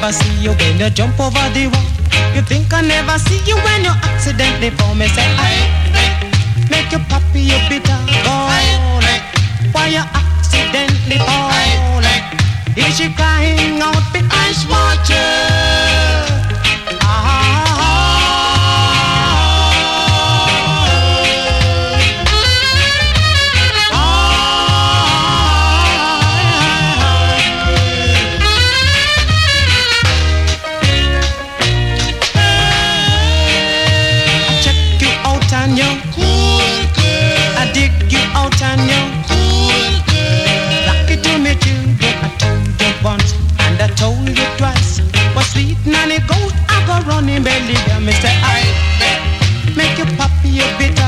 never see you when you jump over the wall. You think I never see you when you accidentally fall. Me say, I make your puppy your bitter gall. Why you accidentally fall? Is she crying out behind watcher? Belly, yeah, me say I make you puppy a bitter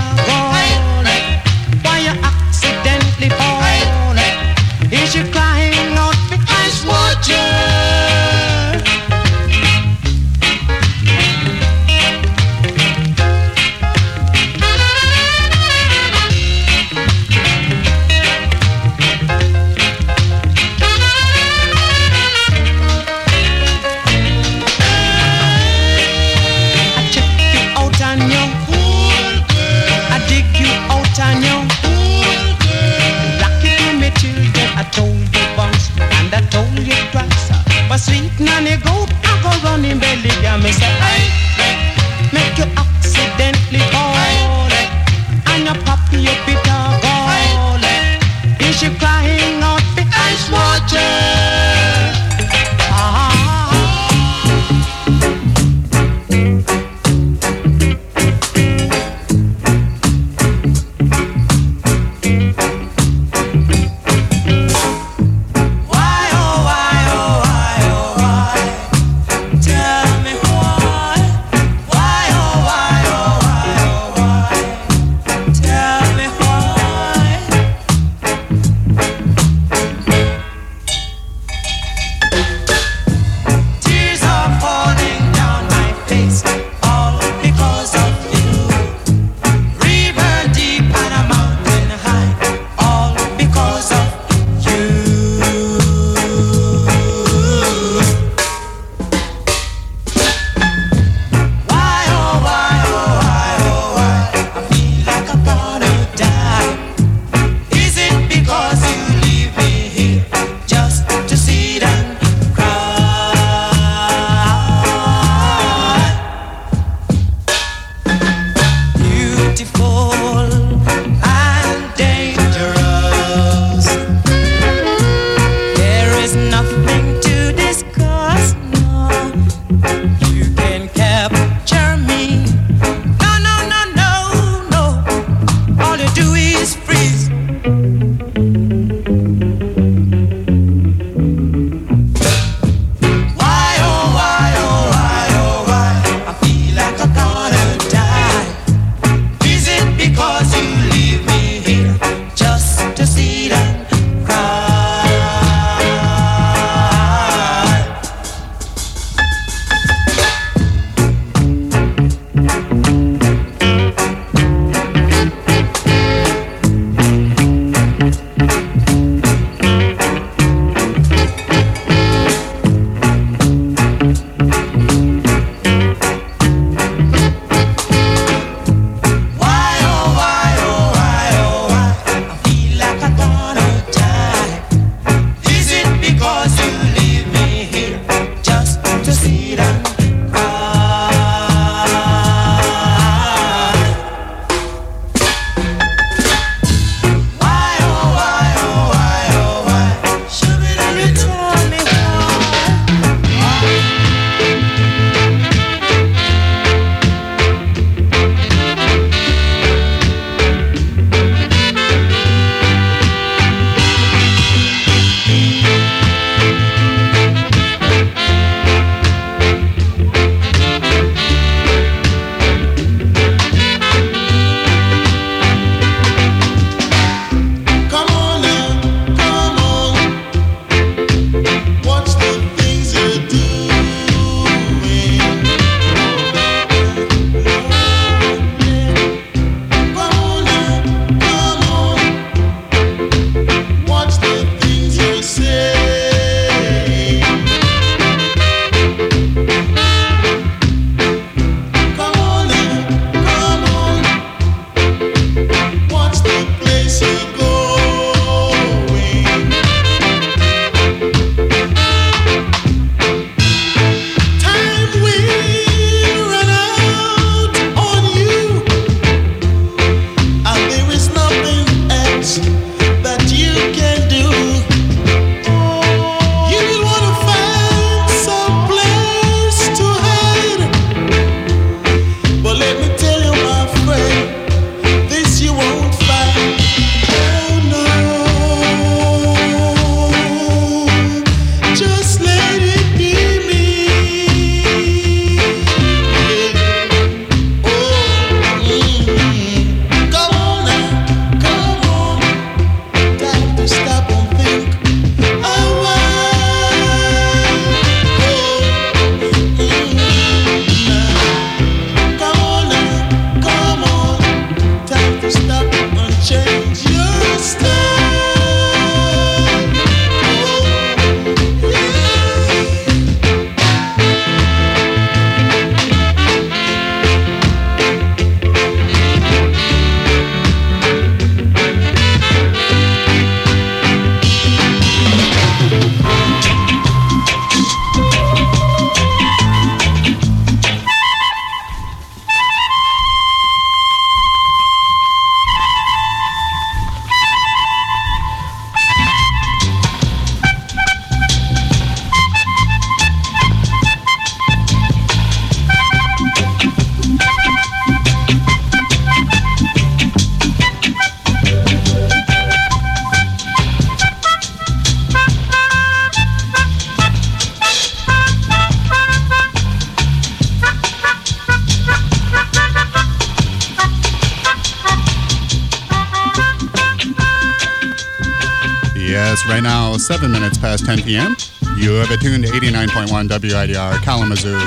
past 10 p.m. You have attuned to 89.1 WIDR Kalamazoo,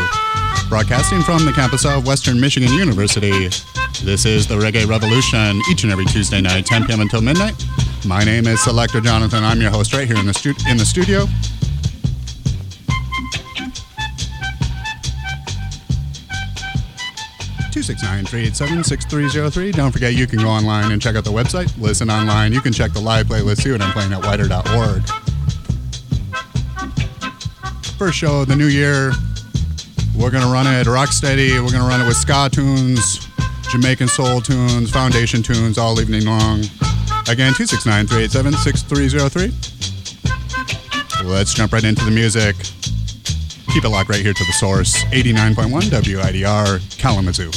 broadcasting from the campus of Western Michigan University. This is the Reggae Revolution, each and every Tuesday night, 10 p.m. until midnight. My name is Selector Jonathon. I'm your host right here in the, stu- in the studio. Two six nine three eight seven six three zero three. Don't forget you can go online and check out the website. Listen online. You can check the live playlist too, and I'm playing at widr.org. First show of the new year. We're gonna run it rock steady. We're gonna run it with ska tunes, Jamaican soul tunes, foundation tunes all evening long. Again, 269 387 6303. Let's jump right into the music. Keep it locked right here to the source 89.1 WIDR Kalamazoo.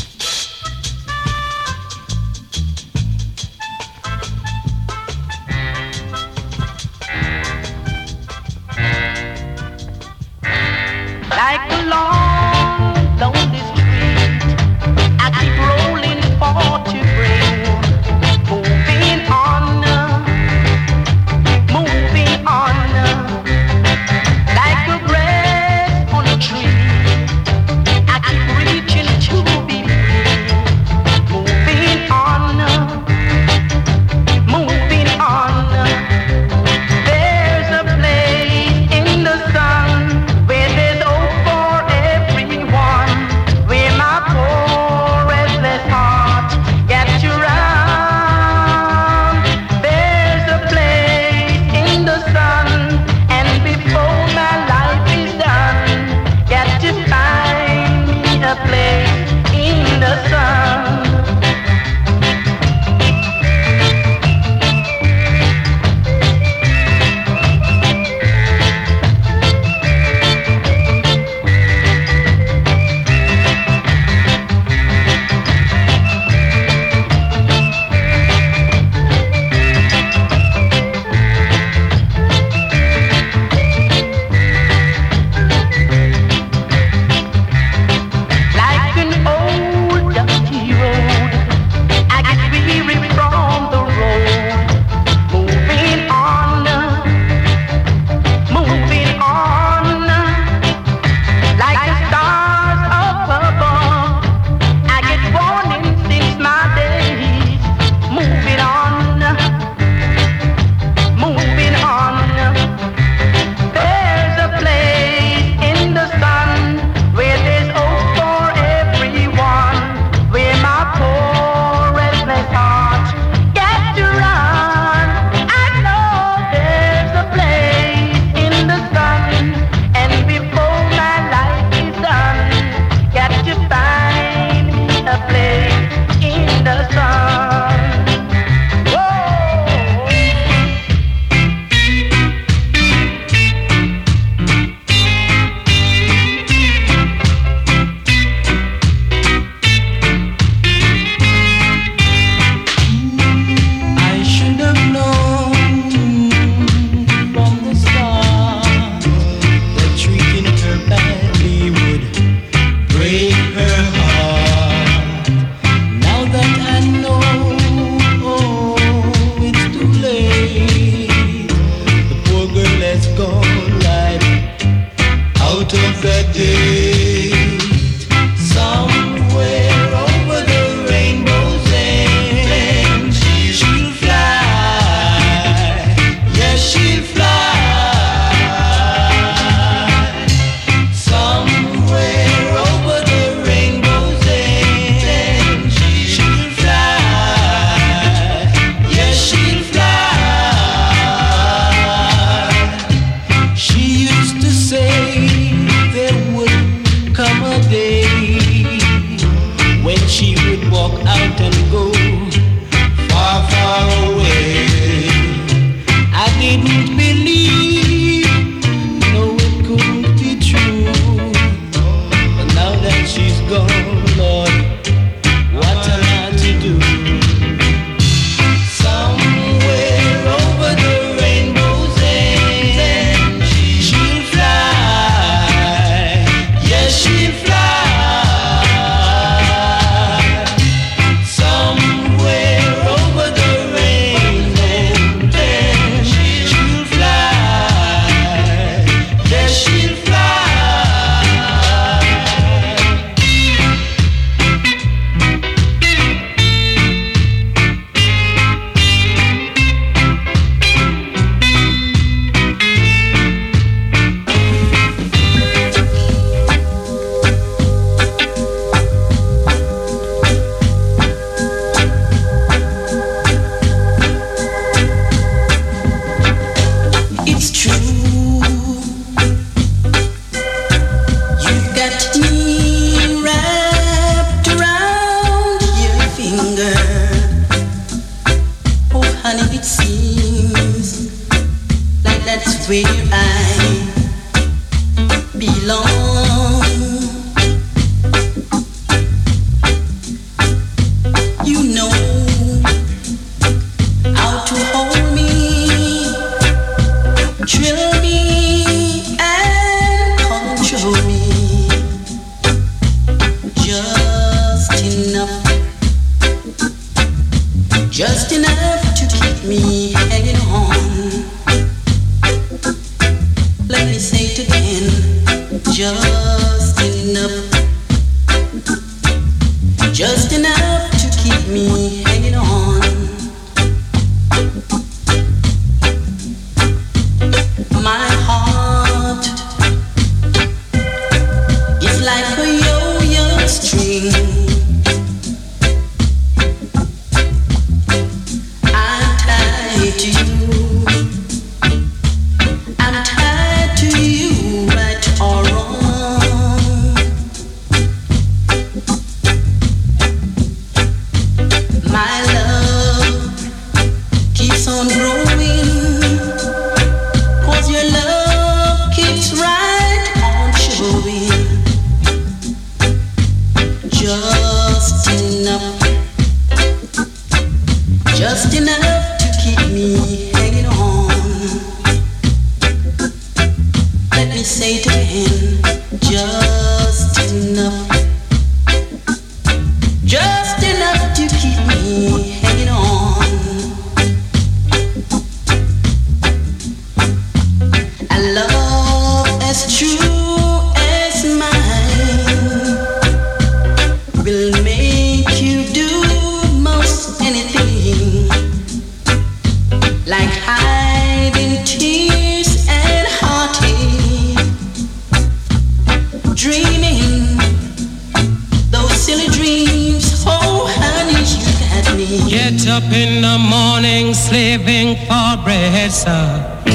For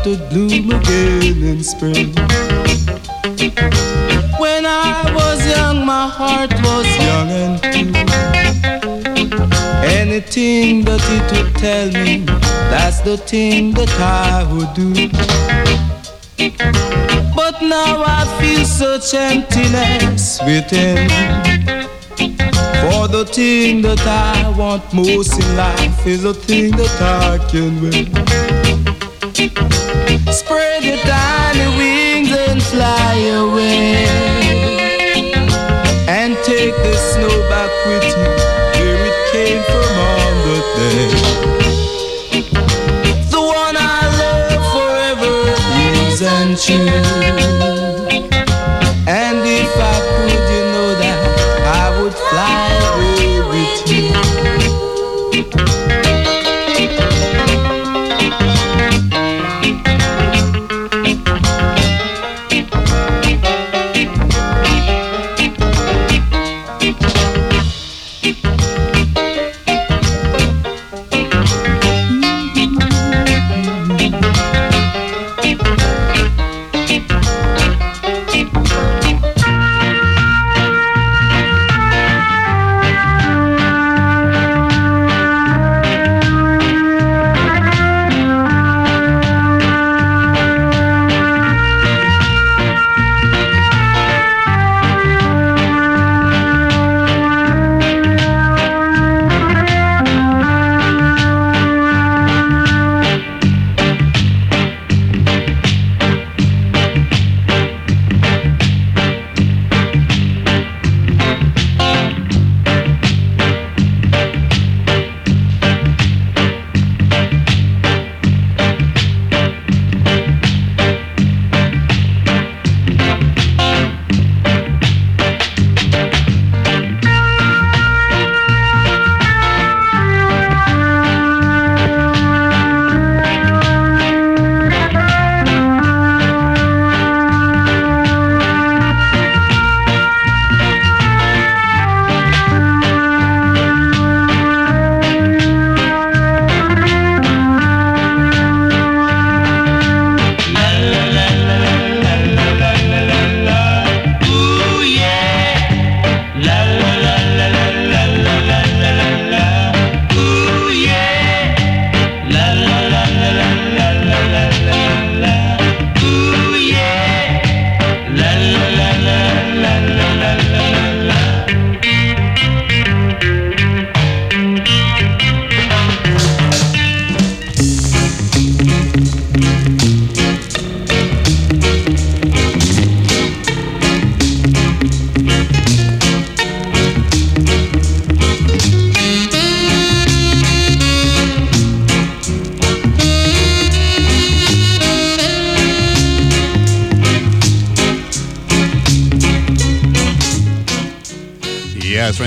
start to bloom again in spring. When I was young, my heart was young and pure. Anything that it would tell me, that's the thing that I would do. But now I feel such emptiness within. For the thing that I want most in life is the thing that I can win. Is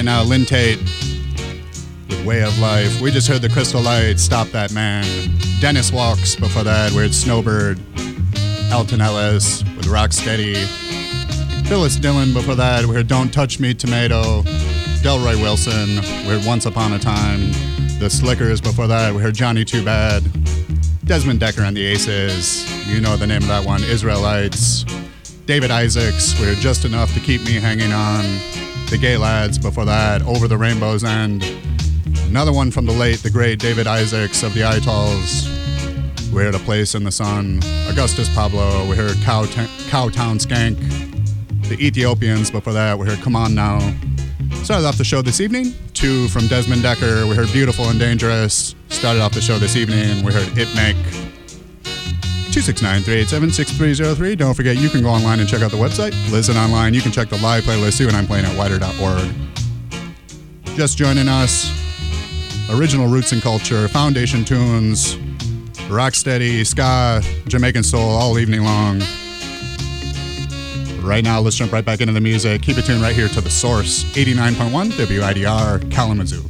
now, uh, Lynn Taitt with Way of Life. We just heard the Crystallites, Stop That Man. Dennis Walks before that, we heard Snowbird. Alton Ellis with Rocksteady. Phyllis Dillon before that, we heard Don't Touch Me Tomato. Delroy Wilson, we heard Once Upon a Time. The Slickers before that, we heard Johnny Too Bad. Desmond Dekker and the Aces, you know the name of that one, Israelites. David Isaacs, we heard Just Enough to Keep Me Hanging On. The Gaylads before that, Over the Rainbow's End. Another one from the late, the great David Isaacs of the Itals. We heard A Place in the Sun. Augustus Pablo, we heard Cow Cowtown Skank. The Ethiopians before that, we heard Come On Now. Started off the show this evening, two from Desmond Dekker. We heard Beautiful and Dangerous. Started off the show this evening, we heard It Make. 269-387-6303. Don't forget, you can go online and check out the website. Listen online. You can check the live playlist too, and I'm playing at widr.org. Just joining us, original roots and culture, foundation tunes, rocksteady, ska, Jamaican soul all evening long. Right now, let's jump right back into the music. Keep it tuned right here to the source, 89.1 WIDR Kalamazoo.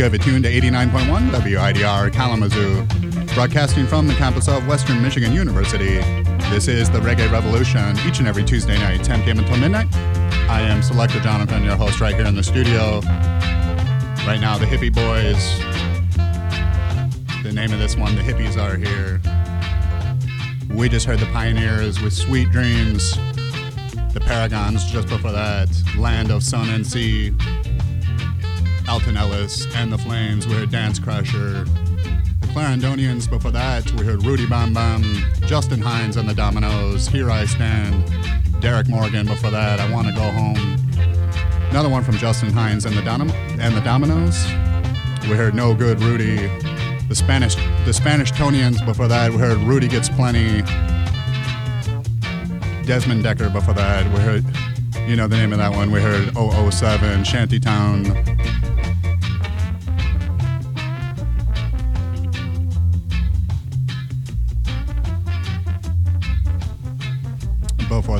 You have it tuned to 89.1 WIDR Kalamazoo, broadcasting from the campus of Western Michigan University. This is the Reggae Revolution, each and every Tuesday night, 10 p.m. until midnight. I am Selector Jonathon, your host, right here in the studio. Right now, the Hippie Boys. The name of this one, The Hippies Are Here. We just heard the Pioneers with Sweet Dreams. The Paragons just before that, Land of Sun and Sea. Ellis and the Flames. We heard Dance Crusher. The Clarendonians before that, we heard Rudie Bam Bam, Justin Hinds and the Dominoes. Here I Stand. Derrick Morgan before that, I Want to Go Home. Another one from Justin Hinds and the, Dom- and the Dominoes. We heard No Good Rudie. The Spanish the Spanishtonians before that, we heard Rudie Gets Plenty. Desmond Dekker before that, we heard you know the name of that one. We heard 007, Shantytown.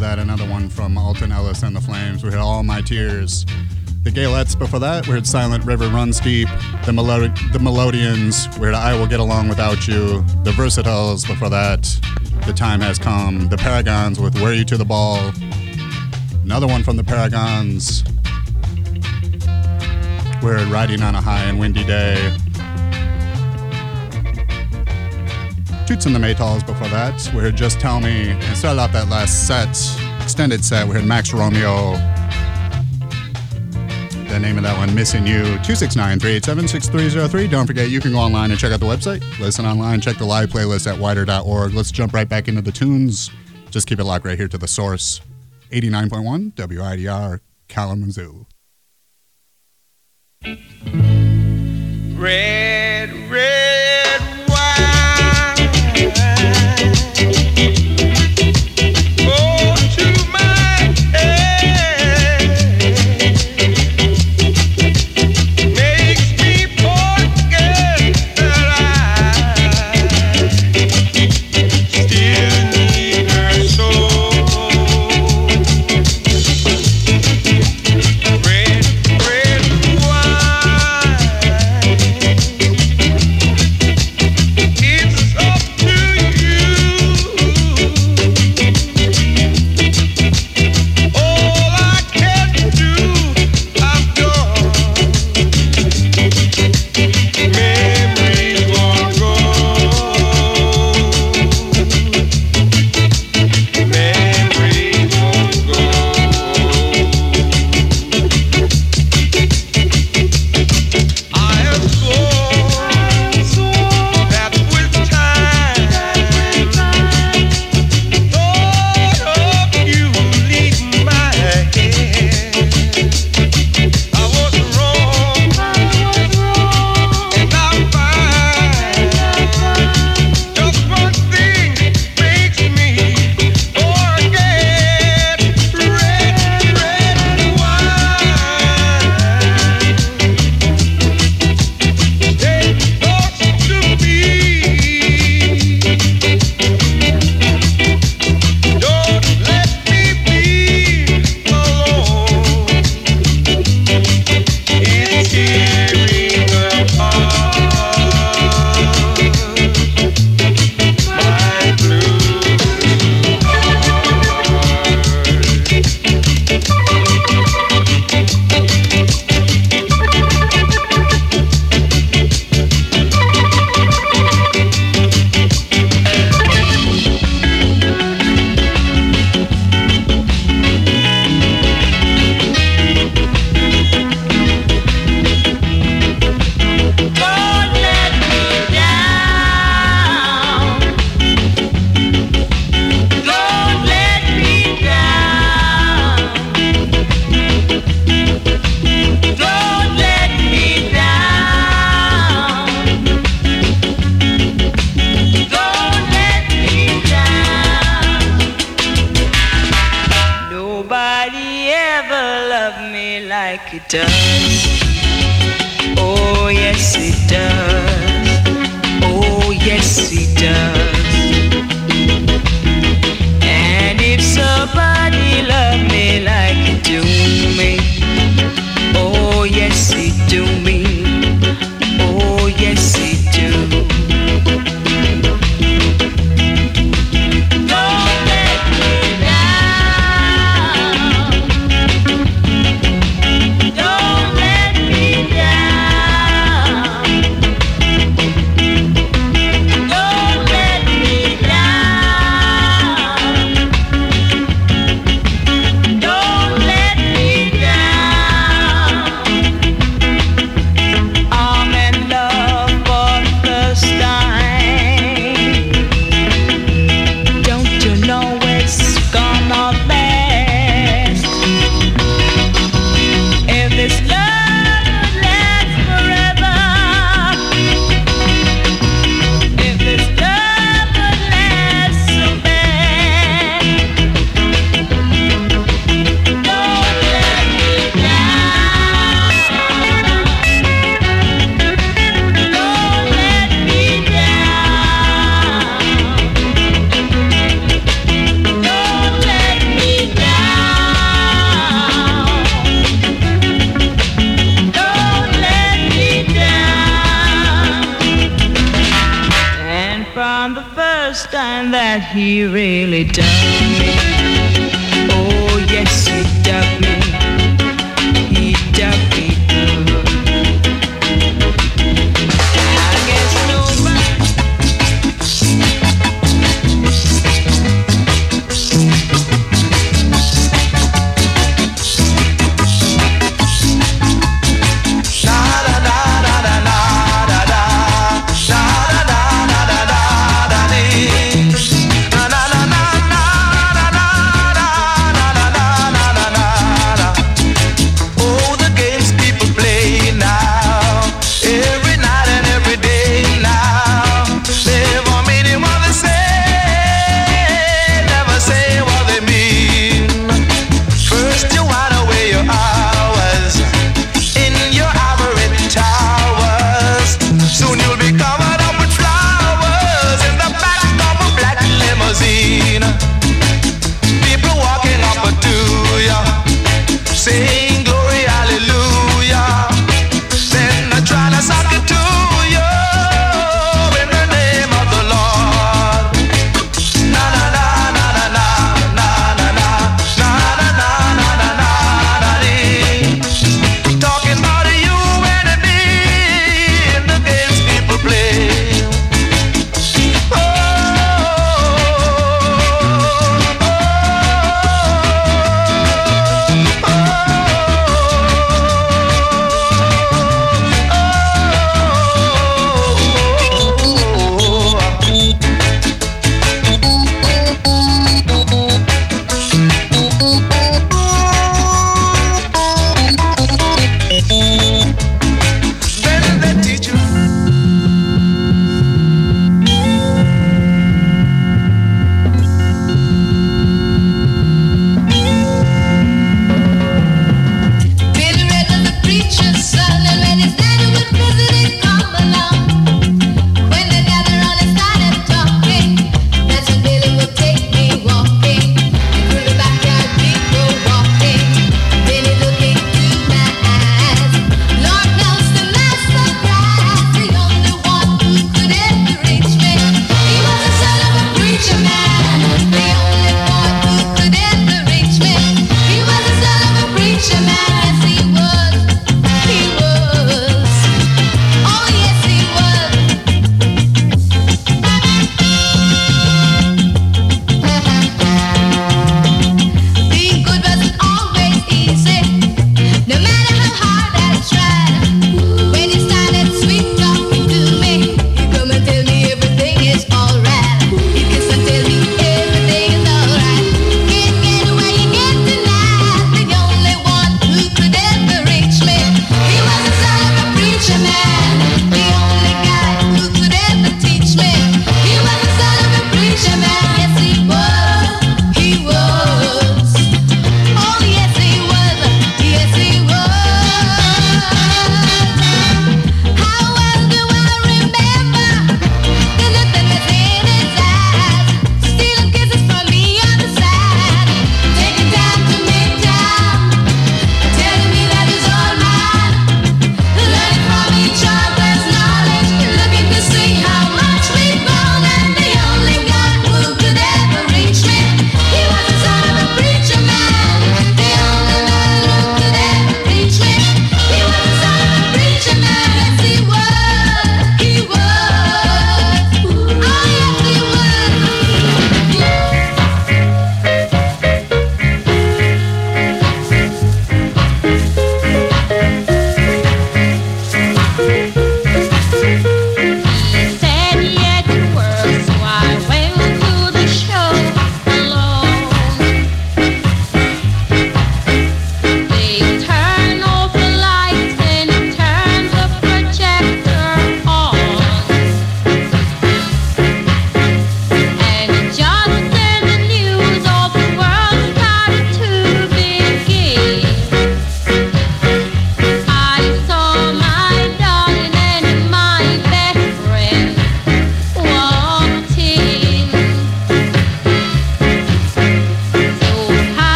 That, another one from Alton Ellis and the Flames. We heard All My Tears. The Gaylettes before that, we heard Silent River Runs Deep. The, Melo- the Melodians, we heard I Will Get Along Without You. The Versatiles before that, The Time Has Come. The Paragons with Wear You to the Ball. Another one from the Paragons. We heard Riding on a High and Windy Day. Toots and the Maytals before that. We heard Just Tell Me. And started off that last set, extended set, we heard Max Romeo. The name of that one, Missing You, 269-387-6303. Don't forget, you can go online and check out the website. Listen online, check the live playlist at widr.org. Let's jump right back into the tunes. Just keep it locked right here to the source. 89.1 WIDR Kalamazoo. Red, red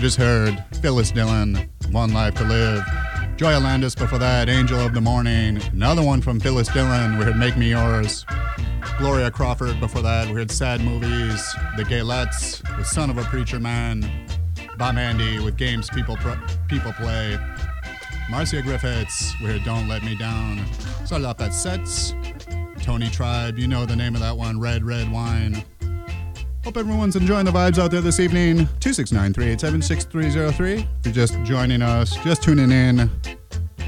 just heard Phyllis Dillon, One Life to Live. Joya Landis before that, Angel of the Morning. Another one from Phyllis Dillon, we heard Make Me Yours. Gloria Crawford before that, we heard Sad Movies. The Gaylettes with Son of a Preacher Man. Bob Andy with Games People, Pr- People Play. Marcia Griffiths, we heard Don't Let Me Down. Started off that sets. Tony Tribe, you know the name of that one, Red Red Wine. Hope everyone's enjoying the vibes out there this evening. 269-387-6303. If you're just joining us, just tuning in.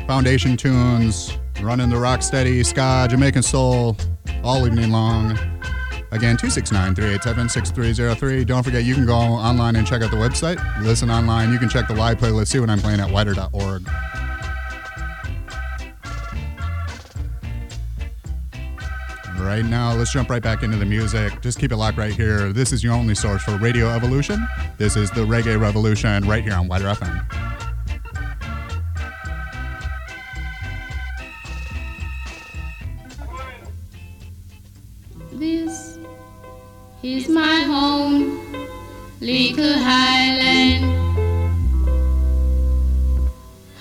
Foundation tunes, running the rock steady, ska, Jamaican soul, all evening long. Again, 269-387-6303. Don't forget you can go online and check out the website. Listen online. You can check the live playlist, see what I'm playing at widr.org. Right now, let's jump right back into the music. Just keep it locked right here. This is your only source for Radio Evolution. This is the Reggae Revolution right here on Wider FM. This is my home, little Highland.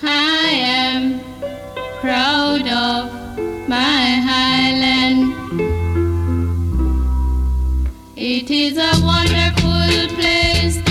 I am proud of my Highland. It is a wonderful place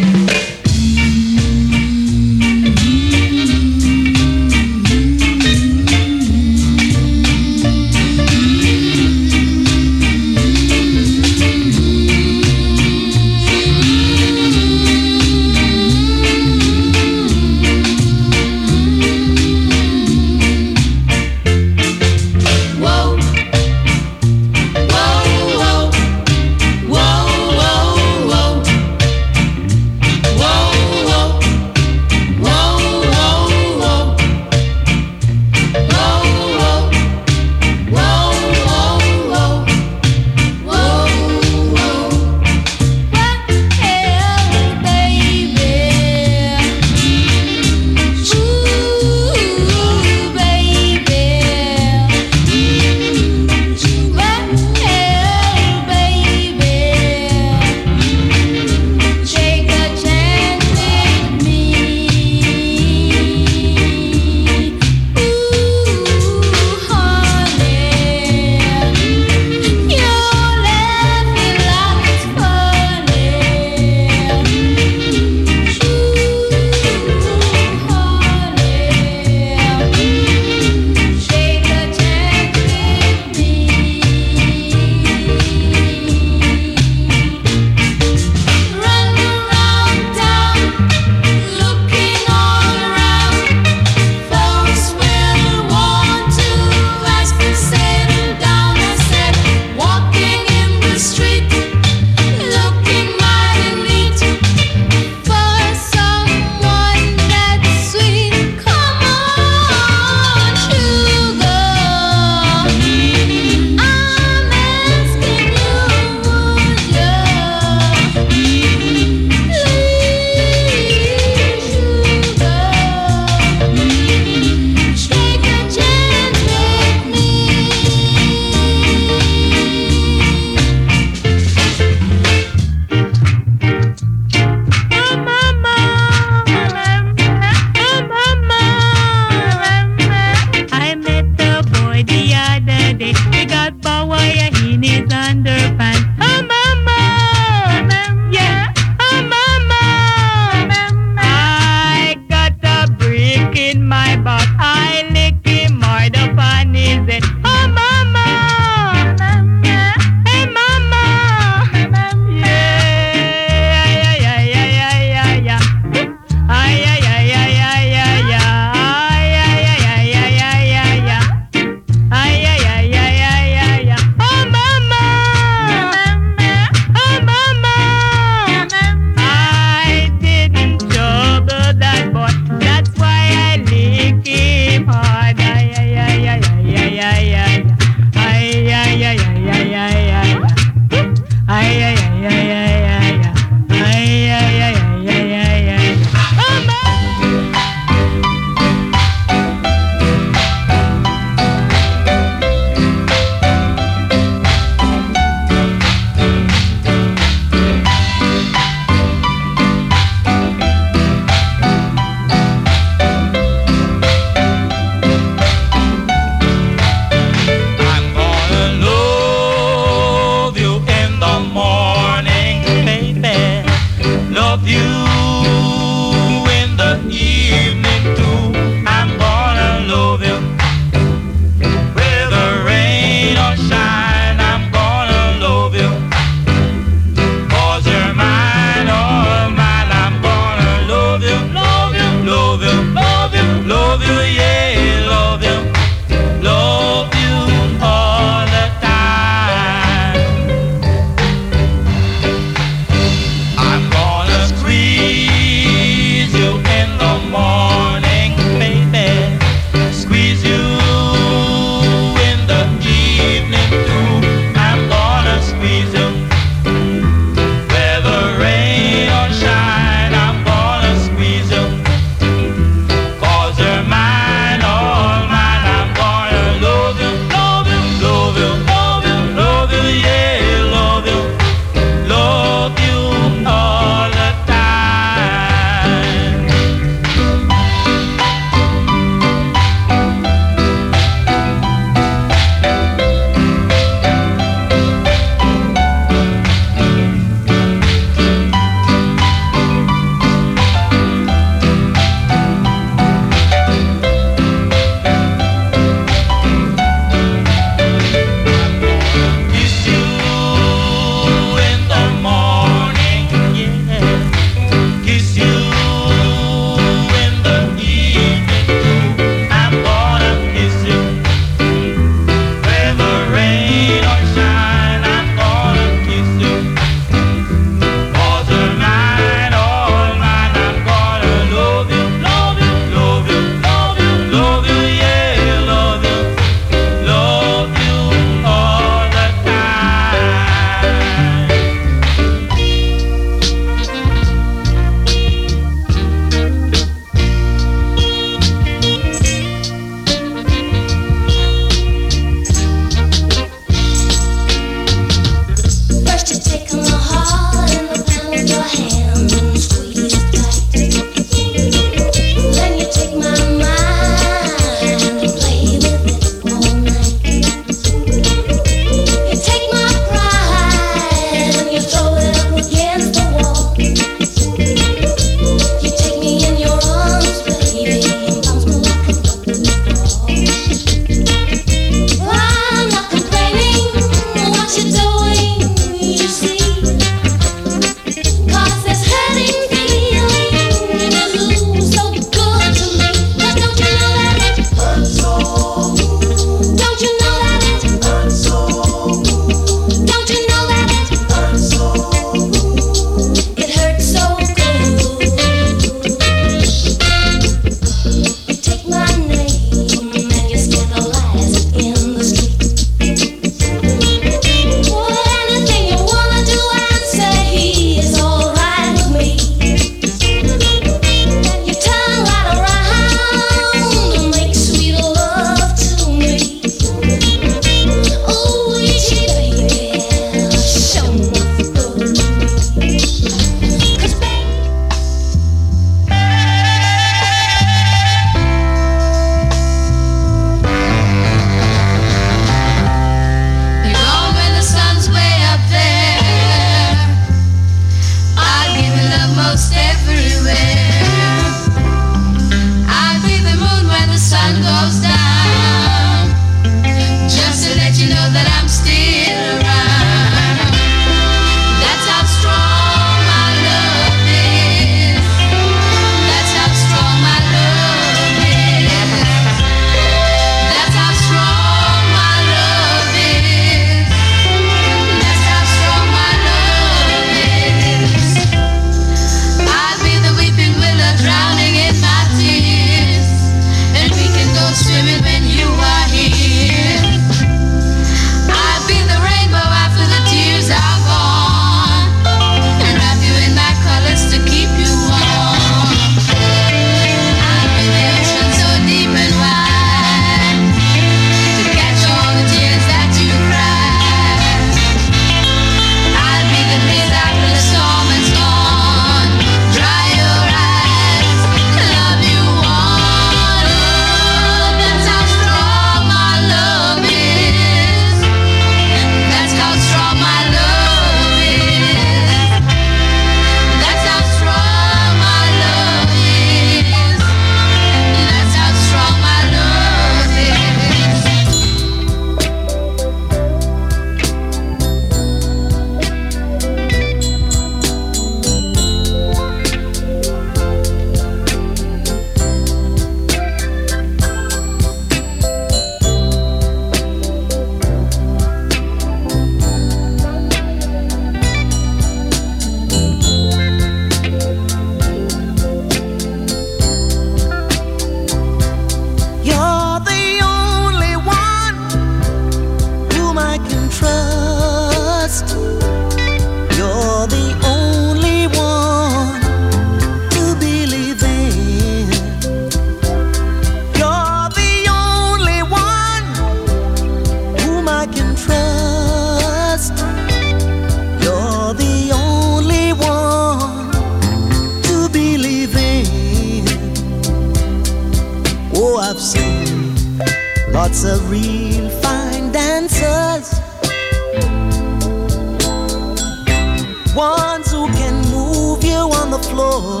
you on the floor.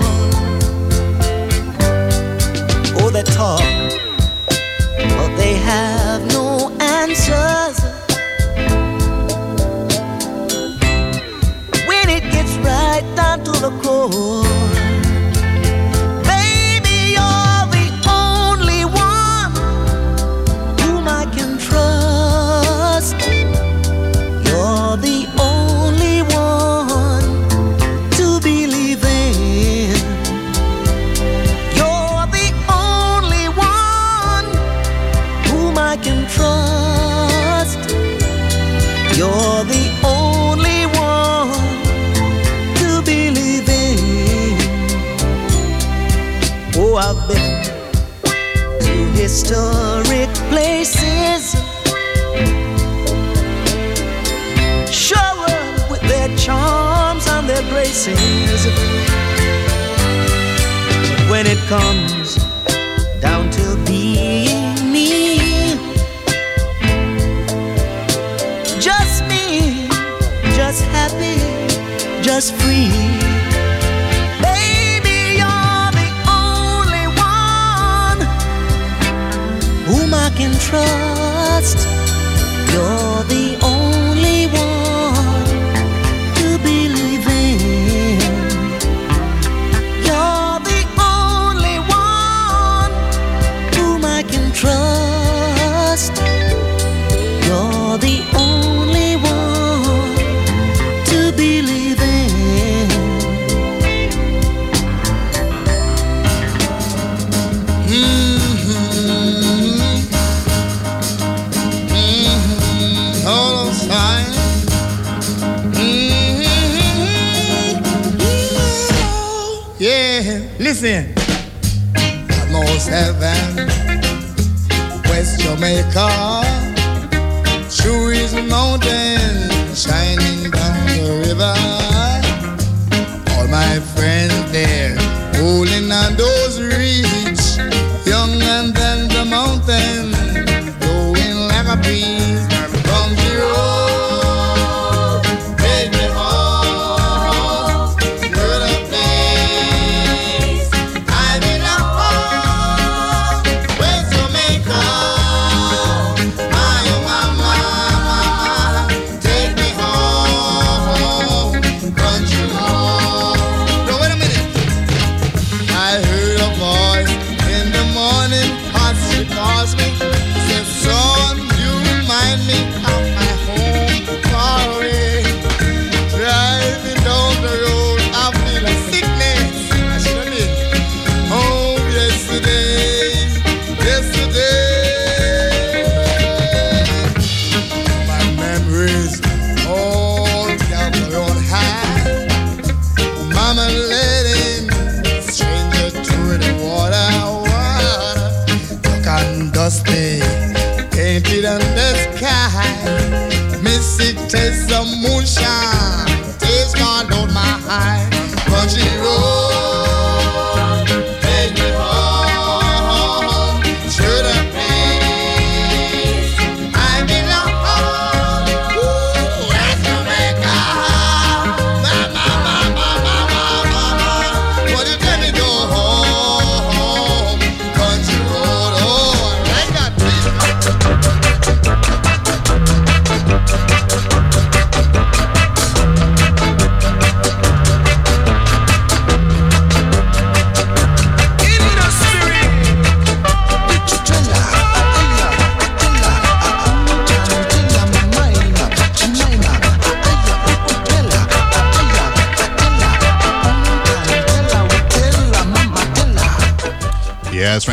Oh, they talk, but they have no answers. When it gets right down to the core. historic places. Show up with their charms and their graces. When it comes sin. I lost heaven, West Jamaica.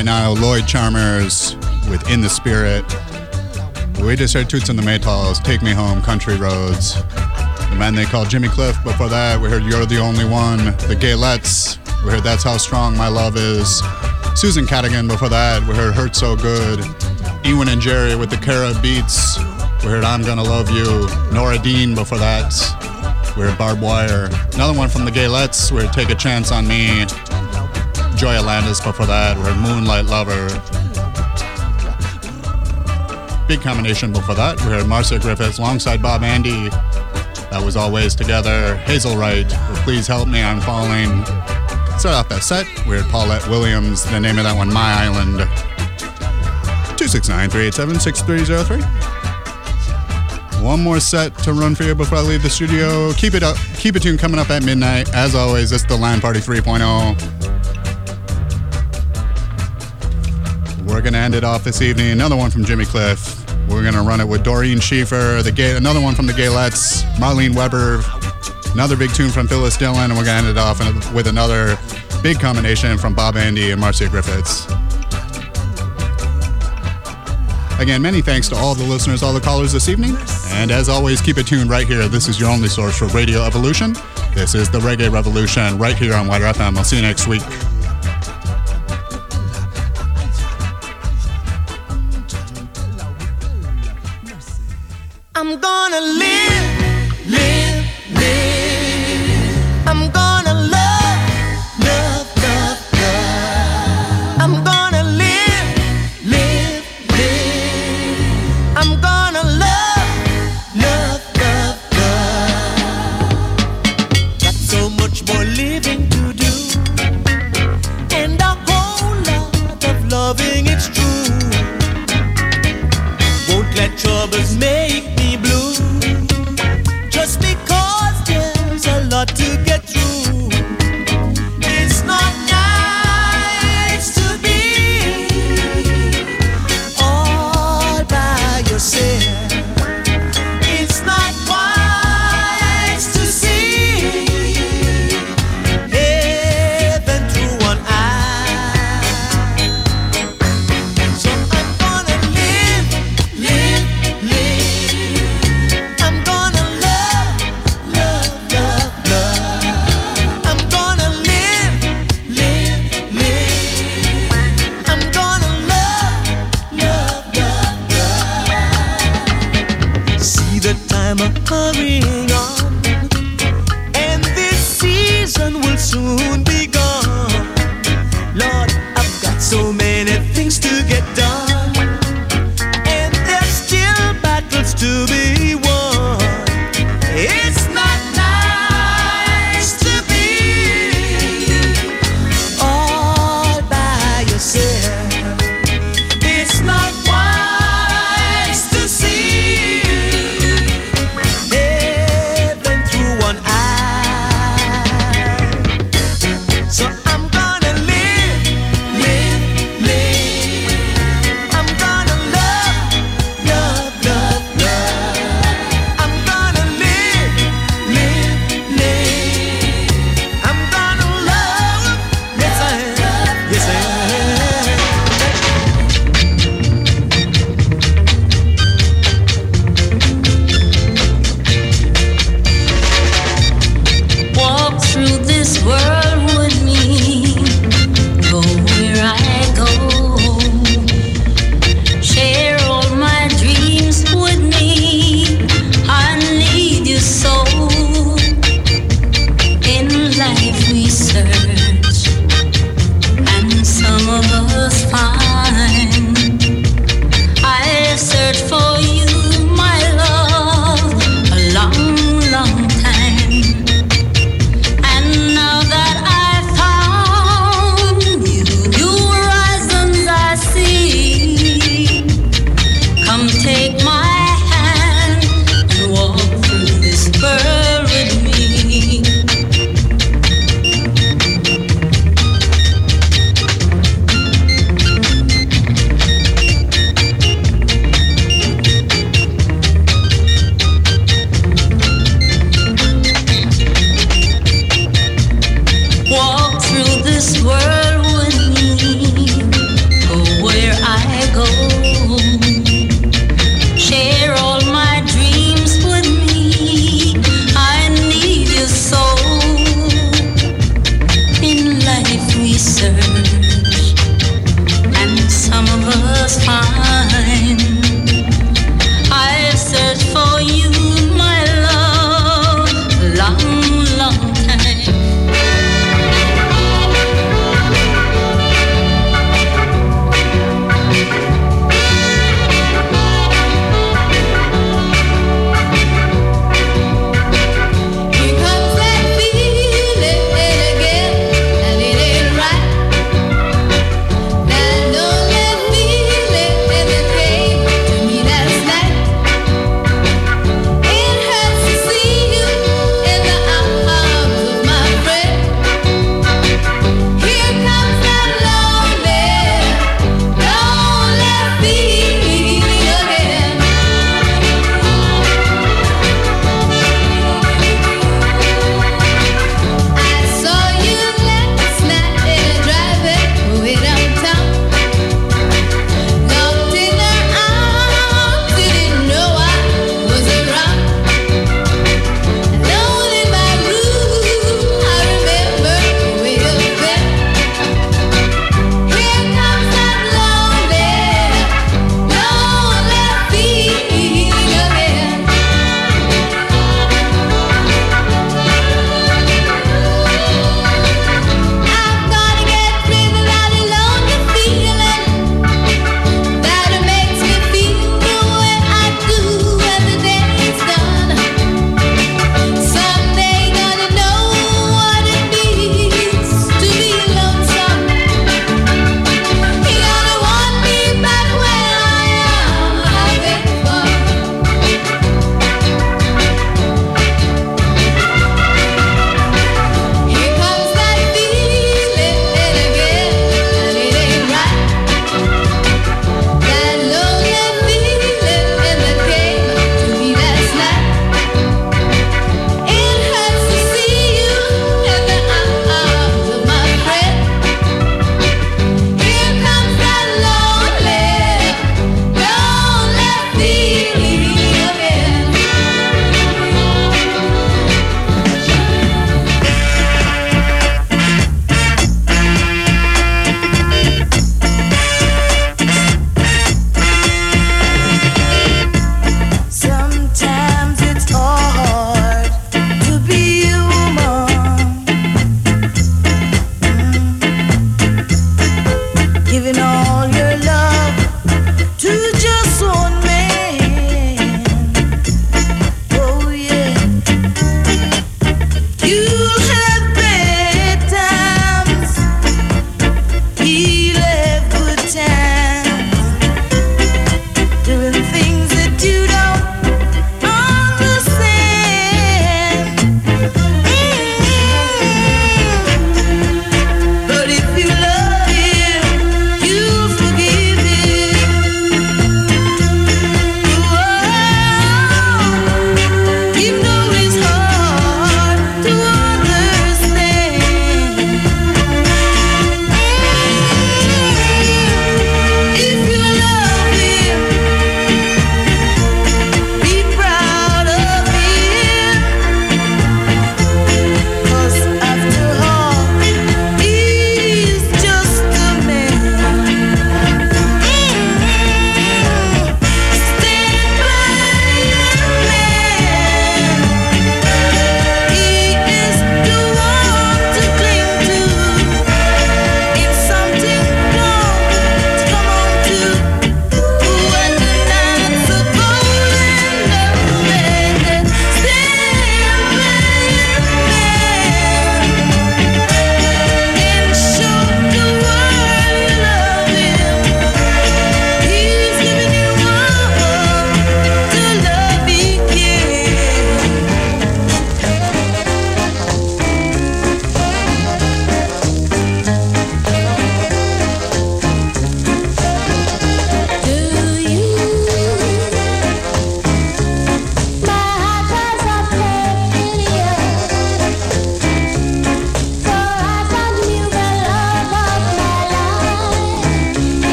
Right now, Lloyd Charmers with In the Spirit. We just heard Toots and the Maytals, Take Me Home, Country Roads. The man they called Jimmy Cliff. Before that, we heard You're the Only One, The Gaylettes. We heard That's How Strong My Love Is. Susan Cadogan. Before that, we heard Hurt So Good. Ewan and Jerry with the Carib Beats. We heard I'm Gonna Love You. Nora Dean before that. We heard Barbed Wire. Another one from the Gaylettes. We heard Take a Chance on Me. Joya Landis before that. Heard Moonlight Lover. Big combination before that. We heard Marcia Griffiths alongside Bob Andy. That was always together. Hazel Wright. Please help me, I'm falling. Start off that set. We heard Paulette Williams. The name of that one, My Island. 269 387 6303. One more set to run for you before I leave the studio. Keep it up. Keep it tuned coming up at midnight. As always, it's the Land Party 3.0. end it off this evening. Another one from Jimmy Cliff. We're gonna run it with Doreen Shaffer, the gay, another one from the Gaylettes, Marlene Webber, another big tune from Phyllis Dillon, and we're gonna end it off with another big combination from Bob Andy and Marcia Griffiths. Again, many thanks to all the listeners, all the callers this evening. And as always, keep it tuned right here. This is your only source for Radio Evolution. This is the Reggae Revolution right here on WIDR FM. I'll see you next week.